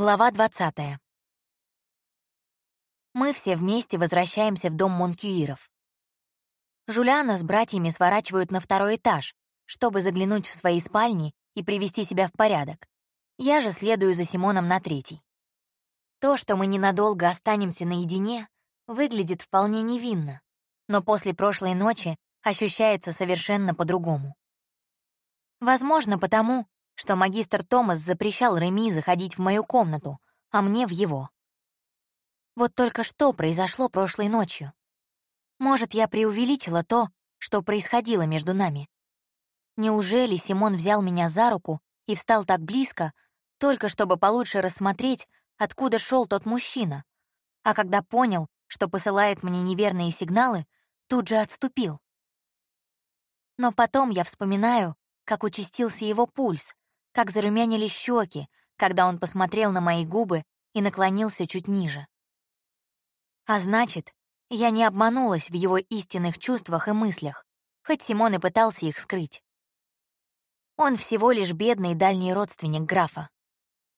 Глава 20. Мы все вместе возвращаемся в дом Монкьюиров. Жулиана с братьями сворачивают на второй этаж, чтобы заглянуть в свои спальни и привести себя в порядок. Я же следую за Симоном на третий. То, что мы ненадолго останемся наедине, выглядит вполне невинно, но после прошлой ночи ощущается совершенно по-другому. Возможно, потому, что магистр Томас запрещал Реми заходить в мою комнату, а мне в его. Вот только что произошло прошлой ночью. Может, я преувеличила то, что происходило между нами. Неужели Симон взял меня за руку и встал так близко, только чтобы получше рассмотреть, откуда шел тот мужчина, а когда понял, что посылает мне неверные сигналы, тут же отступил. Но потом я вспоминаю, как участился его пульс, как зарумянили щеки, когда он посмотрел на мои губы и наклонился чуть ниже. А значит, я не обманулась в его истинных чувствах и мыслях, хоть Симон и пытался их скрыть. Он всего лишь бедный дальний родственник графа.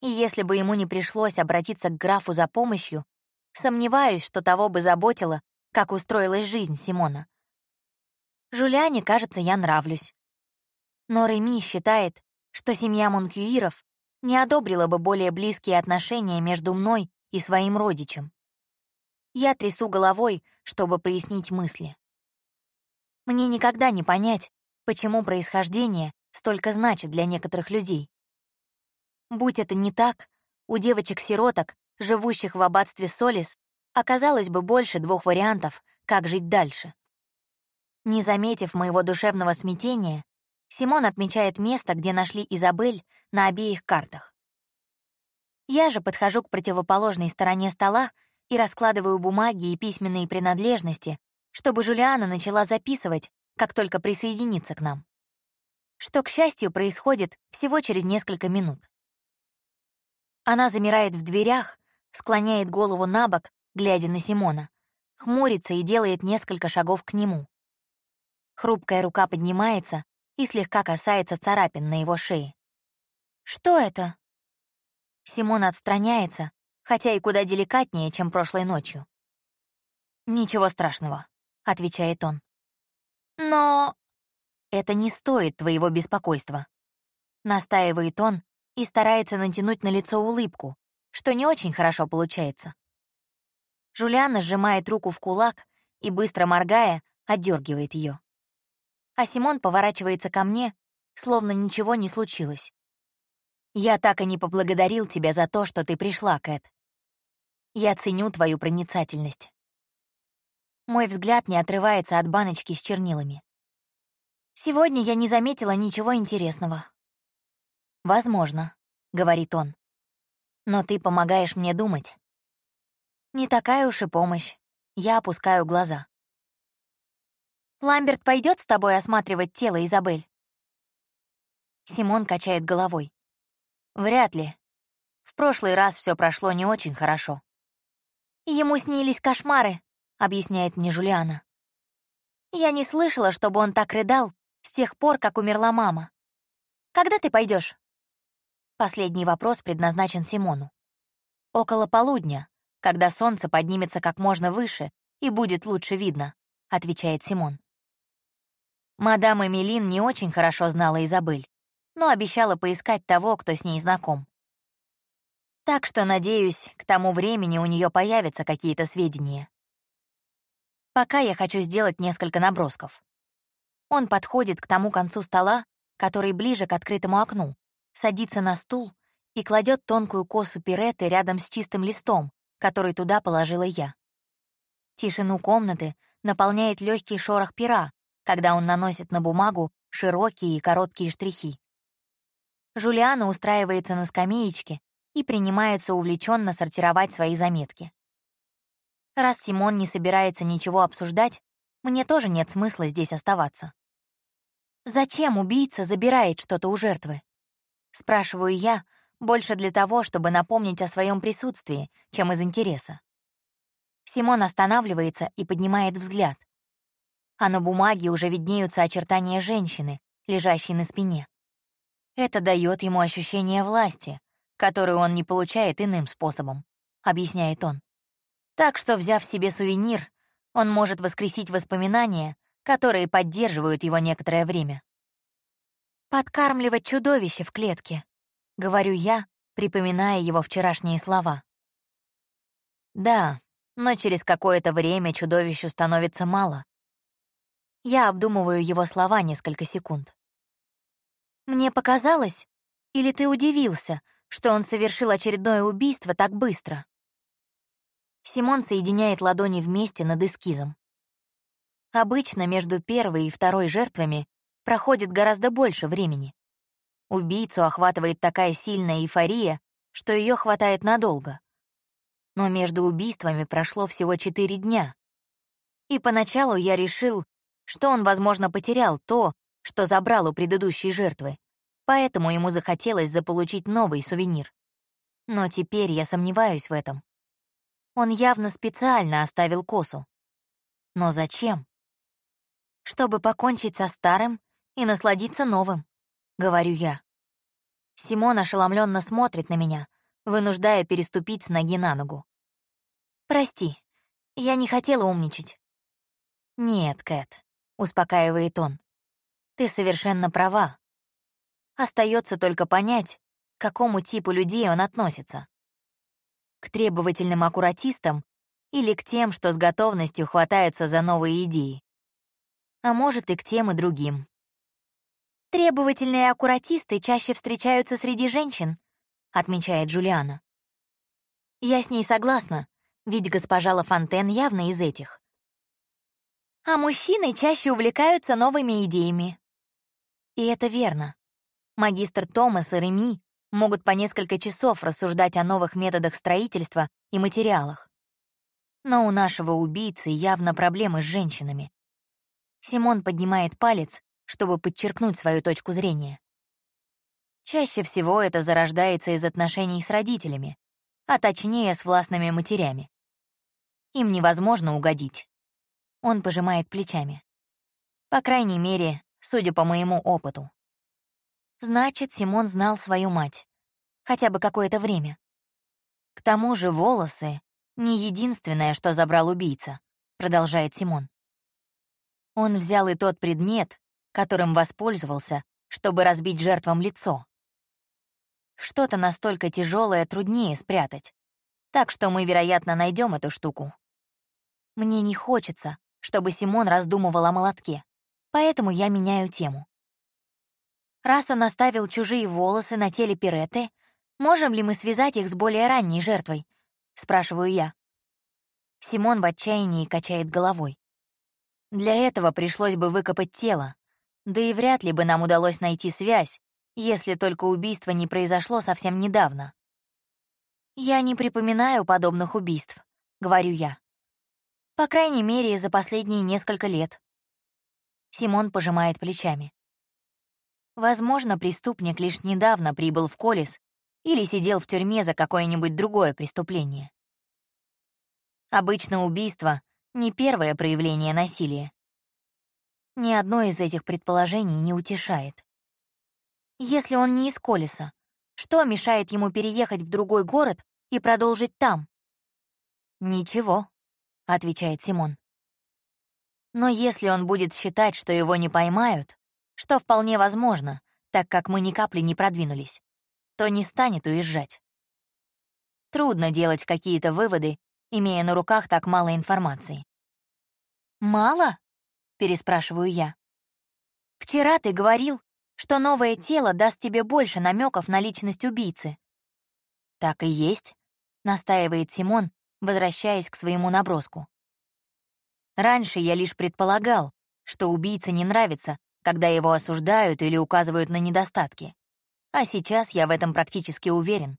И если бы ему не пришлось обратиться к графу за помощью, сомневаюсь, что того бы заботило, как устроилась жизнь Симона. Жулиане, кажется, я нравлюсь. Но Реми считает, что семья Монкьюиров не одобрила бы более близкие отношения между мной и своим родичем. Я трясу головой, чтобы прояснить мысли. Мне никогда не понять, почему происхождение столько значит для некоторых людей. Будь это не так, у девочек-сироток, живущих в аббатстве Солис, оказалось бы больше двух вариантов, как жить дальше. Не заметив моего душевного смятения, Симон отмечает место, где нашли Изабель, на обеих картах. Я же подхожу к противоположной стороне стола и раскладываю бумаги и письменные принадлежности, чтобы Жулиана начала записывать, как только присоединится к нам. Что, к счастью, происходит всего через несколько минут. Она замирает в дверях, склоняет голову на бок, глядя на Симона, хмурится и делает несколько шагов к нему. Хрупкая рука поднимается, и слегка касается царапин на его шее. «Что это?» Симон отстраняется, хотя и куда деликатнее, чем прошлой ночью. «Ничего страшного», — отвечает он. «Но...» «Это не стоит твоего беспокойства», — настаивает он и старается натянуть на лицо улыбку, что не очень хорошо получается. Жулиана сжимает руку в кулак и, быстро моргая, отдергивает ее а Симон поворачивается ко мне, словно ничего не случилось. «Я так и не поблагодарил тебя за то, что ты пришла, Кэт. Я ценю твою проницательность». Мой взгляд не отрывается от баночки с чернилами. «Сегодня я не заметила ничего интересного». «Возможно», — говорит он. «Но ты помогаешь мне думать». «Не такая уж и помощь. Я опускаю глаза. Ламберт пойдет с тобой осматривать тело Изабель?» Симон качает головой. «Вряд ли. В прошлый раз все прошло не очень хорошо». «Ему снились кошмары», — объясняет мне Жулиана. «Я не слышала, чтобы он так рыдал с тех пор, как умерла мама. Когда ты пойдешь? Последний вопрос предназначен Симону. «Около полудня, когда солнце поднимется как можно выше и будет лучше видно», — отвечает Симон. Мадам Эмилин не очень хорошо знала Изабель, но обещала поискать того, кто с ней знаком. Так что, надеюсь, к тому времени у нее появятся какие-то сведения. Пока я хочу сделать несколько набросков. Он подходит к тому концу стола, который ближе к открытому окну, садится на стул и кладет тонкую косу пиреты рядом с чистым листом, который туда положила я. Тишину комнаты наполняет легкий шорох пера, когда он наносит на бумагу широкие и короткие штрихи. Жулиана устраивается на скамеечке и принимается увлеченно сортировать свои заметки. Раз Симон не собирается ничего обсуждать, мне тоже нет смысла здесь оставаться. «Зачем убийца забирает что-то у жертвы?» Спрашиваю я, больше для того, чтобы напомнить о своем присутствии, чем из интереса. Симон останавливается и поднимает взгляд а на бумаге уже виднеются очертания женщины, лежащей на спине. Это дает ему ощущение власти, которую он не получает иным способом, объясняет он. Так что, взяв себе сувенир, он может воскресить воспоминания, которые поддерживают его некоторое время. «Подкармливать чудовище в клетке», — говорю я, припоминая его вчерашние слова. Да, но через какое-то время чудовищу становится мало. Я обдумываю его слова несколько секунд. «Мне показалось, или ты удивился, что он совершил очередное убийство так быстро?» Симон соединяет ладони вместе над эскизом. Обычно между первой и второй жертвами проходит гораздо больше времени. Убийцу охватывает такая сильная эйфория, что ее хватает надолго. Но между убийствами прошло всего четыре дня. И поначалу я решил, что он, возможно, потерял то, что забрал у предыдущей жертвы, поэтому ему захотелось заполучить новый сувенир. Но теперь я сомневаюсь в этом. Он явно специально оставил косу. Но зачем? Чтобы покончить со старым и насладиться новым, говорю я. Симон ошеломленно смотрит на меня, вынуждая переступить с ноги на ногу. «Прости, я не хотела умничать». «Нет, Кэт», — успокаивает он. «Ты совершенно права. Остается только понять, к какому типу людей он относится. К требовательным аккуратистам или к тем, что с готовностью хватаются за новые идеи. А может, и к тем, и другим. «Требовательные аккуратисты чаще встречаются среди женщин», — отмечает Джулиана. Я с ней согласна, ведь госпожа Лафонтен явно из этих. А мужчины чаще увлекаются новыми идеями. И это верно. Магистр Томас и Реми могут по несколько часов рассуждать о новых методах строительства и материалах. Но у нашего убийцы явно проблемы с женщинами. Симон поднимает палец, чтобы подчеркнуть свою точку зрения. Чаще всего это зарождается из отношений с родителями, а точнее с властными матерями. Им невозможно угодить. Он пожимает плечами. По крайней мере, судя по моему опыту. Значит, Симон знал свою мать. Хотя бы какое-то время. К тому же волосы — не единственное, что забрал убийца, продолжает Симон. Он взял и тот предмет, которым воспользовался, чтобы разбить жертвам лицо. Что-то настолько тяжелое труднее спрятать, так что мы, вероятно, найдем эту штуку. Мне не хочется, чтобы Симон раздумывал о молотке, поэтому я меняю тему. Раз он оставил чужие волосы на теле Пиреты, можем ли мы связать их с более ранней жертвой? Спрашиваю я. Симон в отчаянии качает головой. Для этого пришлось бы выкопать тело, да и вряд ли бы нам удалось найти связь, если только убийство не произошло совсем недавно. «Я не припоминаю подобных убийств», — говорю я. «По крайней мере, за последние несколько лет». Симон пожимает плечами. Возможно, преступник лишь недавно прибыл в Колес или сидел в тюрьме за какое-нибудь другое преступление. Обычно убийство — не первое проявление насилия. Ни одно из этих предположений не утешает. Если он не из Колеса, что мешает ему переехать в другой город и продолжить там? «Ничего», — отвечает Симон. Но если он будет считать, что его не поймают, что вполне возможно, так как мы ни капли не продвинулись, то не станет уезжать. Трудно делать какие-то выводы, имея на руках так мало информации. «Мало?» переспрашиваю я. «Вчера ты говорил, что новое тело даст тебе больше намеков на личность убийцы». «Так и есть», — настаивает Симон, возвращаясь к своему наброску. «Раньше я лишь предполагал, что убийце не нравится, когда его осуждают или указывают на недостатки. А сейчас я в этом практически уверен.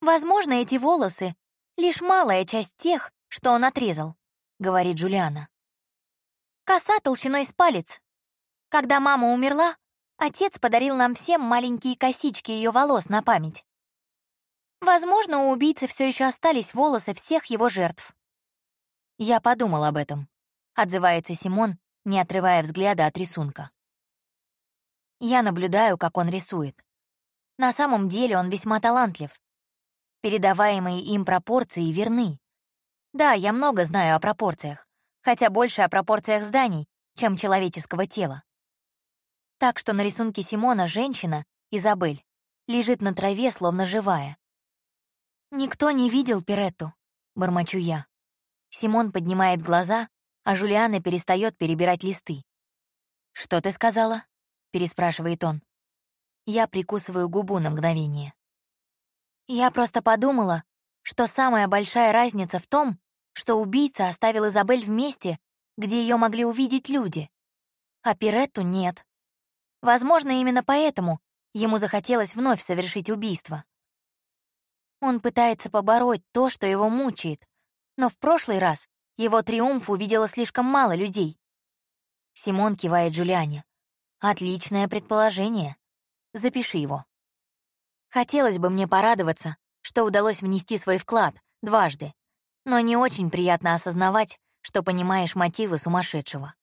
«Возможно, эти волосы — лишь малая часть тех, что он отрезал», — говорит Джулиана. Коса толщиной с палец. Когда мама умерла, отец подарил нам всем маленькие косички ее волос на память. Возможно, у убийцы все еще остались волосы всех его жертв. Я подумал об этом, отзывается Симон, не отрывая взгляда от рисунка. Я наблюдаю, как он рисует. На самом деле он весьма талантлив. Передаваемые им пропорции верны. Да, я много знаю о пропорциях, хотя больше о пропорциях зданий, чем человеческого тела. Так что на рисунке Симона женщина, Изабель, лежит на траве, словно живая. «Никто не видел Пиретту», — бормочу я. Симон поднимает глаза, а Жулиана перестает перебирать листы. «Что ты сказала?» — переспрашивает он. Я прикусываю губу на мгновение. Я просто подумала, что самая большая разница в том, что убийца оставил Изабель в месте, где ее могли увидеть люди, а Пиретту нет. Возможно, именно поэтому ему захотелось вновь совершить убийство. Он пытается побороть то, что его мучает, но в прошлый раз его триумф увидело слишком мало людей. Симон кивает Джулиане. Отличное предположение. Запиши его. Хотелось бы мне порадоваться, что удалось внести свой вклад дважды, но не очень приятно осознавать, что понимаешь мотивы сумасшедшего.